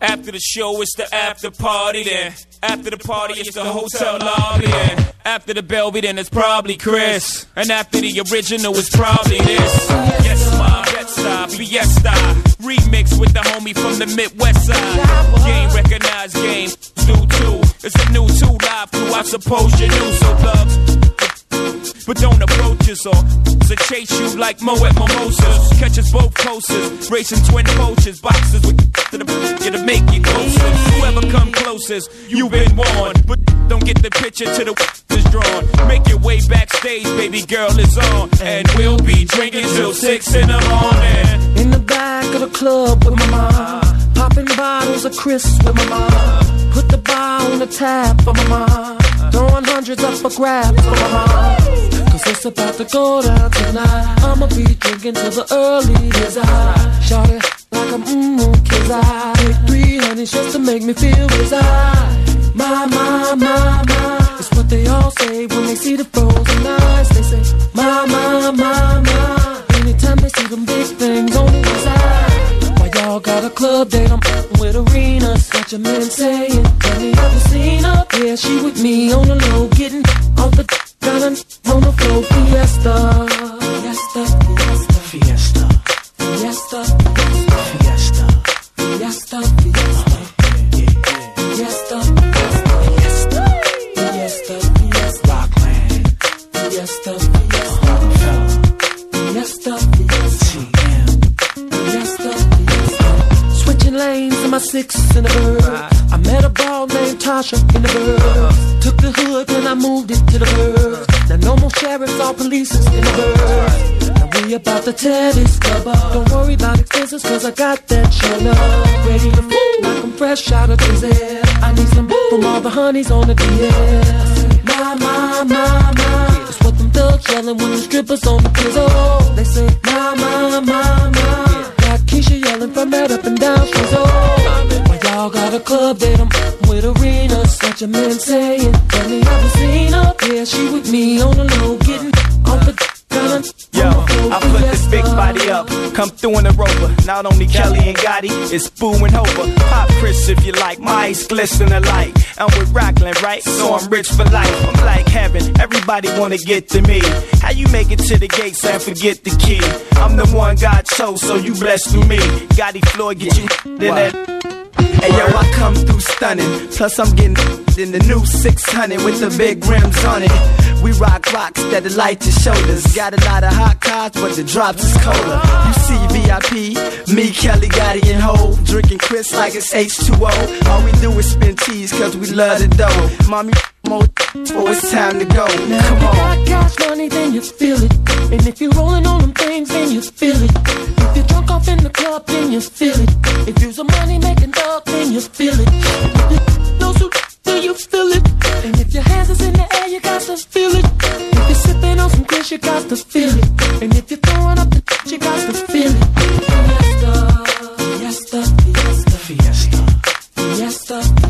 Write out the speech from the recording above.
After the show, it's the after party then. After the party, it's the hotel lobby then. After the Belby, then it's probably Cris. And after the original, it's probably this. Yes, ma, Betsy, Fiesta. Remix with the homie from the Midwest side. Game recognized, game new too. It's a new two live crew, I suppose you knew. So love, but don't approach us or to chase you like Mo at Mimosas. Catch us both coasters, racing twin coaches, boxes with to the yeah, to make you closer. Whoever come closest, you've been warned. But don't get the picture to the is drawn. Make your way backstage, baby girl is on, and we'll be drinking till six in the morning. In the back of the club with my mom, popping bottles of crisps with my mom. Put the bar on the tap for my mom, throwing hundreds up for grabs for my mom. Cause it's about to go down tonight. I'ma be drinking till the early days. I shout it like I'm mmm, kids. I take three honeys just to make me feel as I. My, my, my, my. It's what they all say when they see the frozen eyes. They say, my, my, my, my. Anytime they see them big things on the side. Why y'all got a club date? I'm with arenas. Got your man saying, Have you ever seen her? Yeah, she with me on the low, getting off the Fiesta, fiesta, fiesta, Fiesta, fiesta, fiesta, fiesta, fiesta, fiesta, fiesta, fiesta, Rockland, fiesta, fiesta, Roc-A-Fella, fiesta, fiesta. TM, Fiesta, fiesta. Switching lanes in my six in the bird. I met a ball named Tasha in the bird. Took the hood and I moved it sheriffs or police in the bird. Now we about to tear this club up. Don't worry about expenses cause I got that up. Ready to fool like I'm fresh out of prison. I need some from all the honeys on the DM. My, my, my, my. It's what them thugs yelling when the strippers on the prison. They say, my, my, my, my. Got Keisha yelling from that up and down oh. Why y'all got a club that I'm with arenas? Such a man saying, Tell me you seen her? Yeah, she with me on the low, up, come through in a rover. Not only Kelly and Gotti, it's Boo and Hova. Pop Cris if you like, my eyes glisten alike. I'm with Rockland, right? So I'm rich for life. I'm like heaven, everybody wanna get to me. How you make it to the gates and forget the key? I'm the one God chose, so you blessed through me. Gotti Floyd, get you in that. Hey yo, I come through stunning. Plus I'm getting in the new 600 with the big rims on it. We rock rocks that delight your shoulders. Got a lot of hot cars, but the drops is colder. You see VIP, me, Kelly, Gotti, and Ho. Drinking Cris like it's H2O. All we do is spin cheese, cause we love the dough. Mommy, more, oh, it's time to go. Come If you got cash money, then you feel it. And if you're rolling on them things, then you feel it. If you're drunk off in the club, then you feel it. If you're a money making dog, you feel it. Know so, then you feel it. And if your hands is in the air, you got to feel it. If you're sipping on some Cris, you got to feel it. And if you're throwing up the you got to feel it. Fiesta, fiesta, Fiesta, fiesta, fiesta,